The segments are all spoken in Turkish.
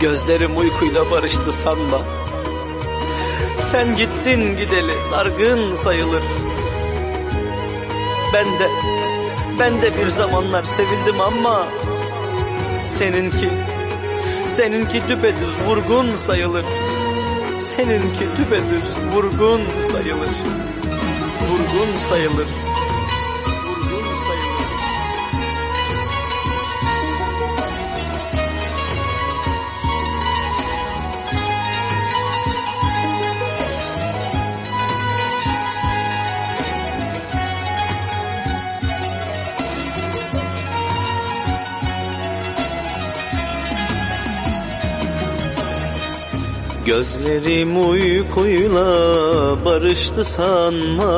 Gözlerim uykuyla barıştı sanma. Sen gittin gideli dargın sayılır. Ben de Ben de bir zamanlar sevildim ama Seninki Seninki düpedüz vurgun sayılır. Seninki düpedüz vurgun sayılır. Vurgun sayılır Gözlerim uykuyla barıştı sanma.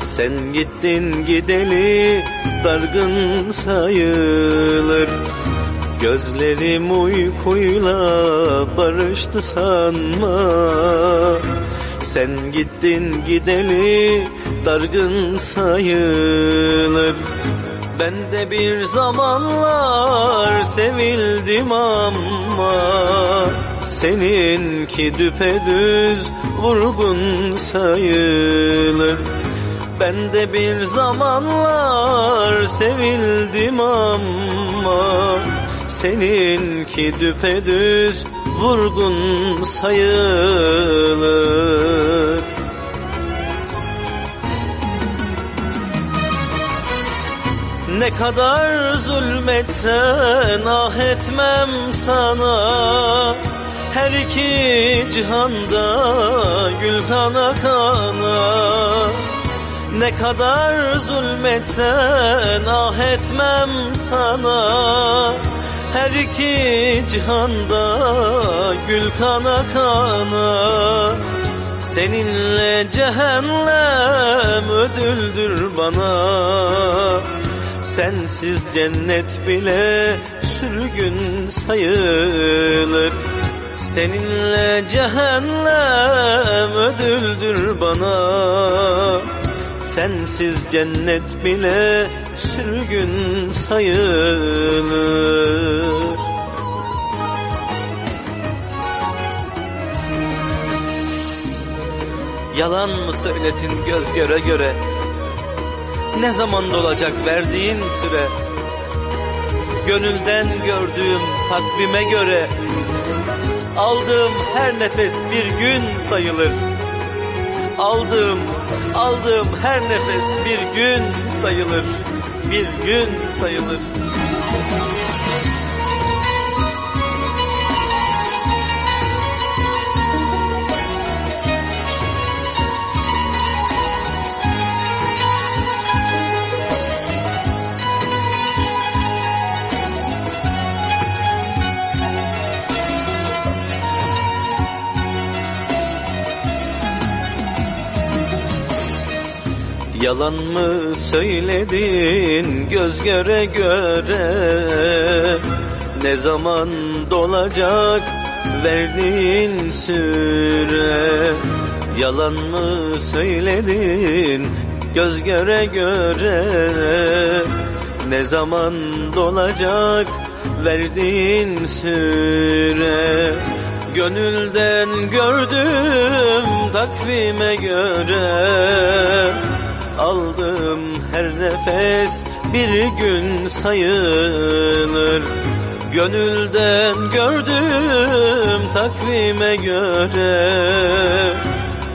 Sen gittin gideli dargın sayılır. Gözlerim uykuyla barıştı sanma. Sen gittin gideli dargın sayılır. Ben de bir zamanlar sevildim ama Seninki düpedüz vurgun sayılır. Ben de bir zamanlar sevildim ama Seninki düpedüz vurgun sayılır. Ne kadar zulmetsen ah etmem sana Her iki cihanda gül kana kana. Ne kadar zulmetsen ah etmem sana. Her iki cihanda gül kana kana. Seninle cehennem ödüldür bana. Sensiz cennet bile sürgün sayılır Seninle cehennem ödüldür bana. Sensiz cennet bile sürgün sayılır. Yalan mı söyletin göz göre göre? Ne zaman dolacak verdiğin süre? Gönülden gördüğüm takvime göre Aldığım her nefes bir gün sayılır. Aldığım, aldığım her nefes bir gün sayılır. Bir gün sayılır Yalan mı söyledin göz göre göre? Ne zaman dolacak verdiğin süre? Yalan mı söyledin göz göre göre? Ne zaman dolacak verdiğin süre? Gönülden gördüm takvime göre Aldığım her nefes bir gün sayılır. Gönülden gördüm takvime göre.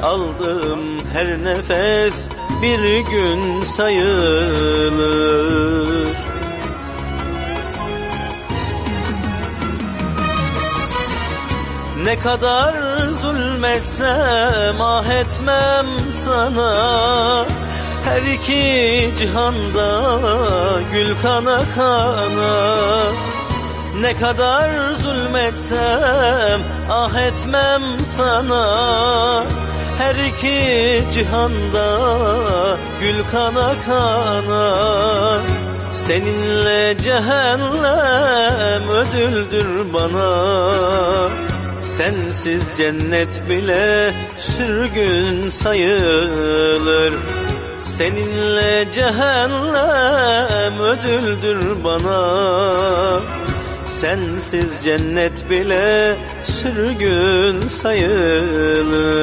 Aldığım her nefes bir gün sayılır. Ne kadar zulmetsem ah etmem sana her iki cihanda gül kana kana. Ne kadar zulmetsem ah etmem sana. Her iki cihanda gül kana kana. Seninle cehennem ödüldür bana. Sensiz cennet bile sürgün sayılır Seninle cehennem ödüldür bana. Sensiz cennet bile sürgün sayılır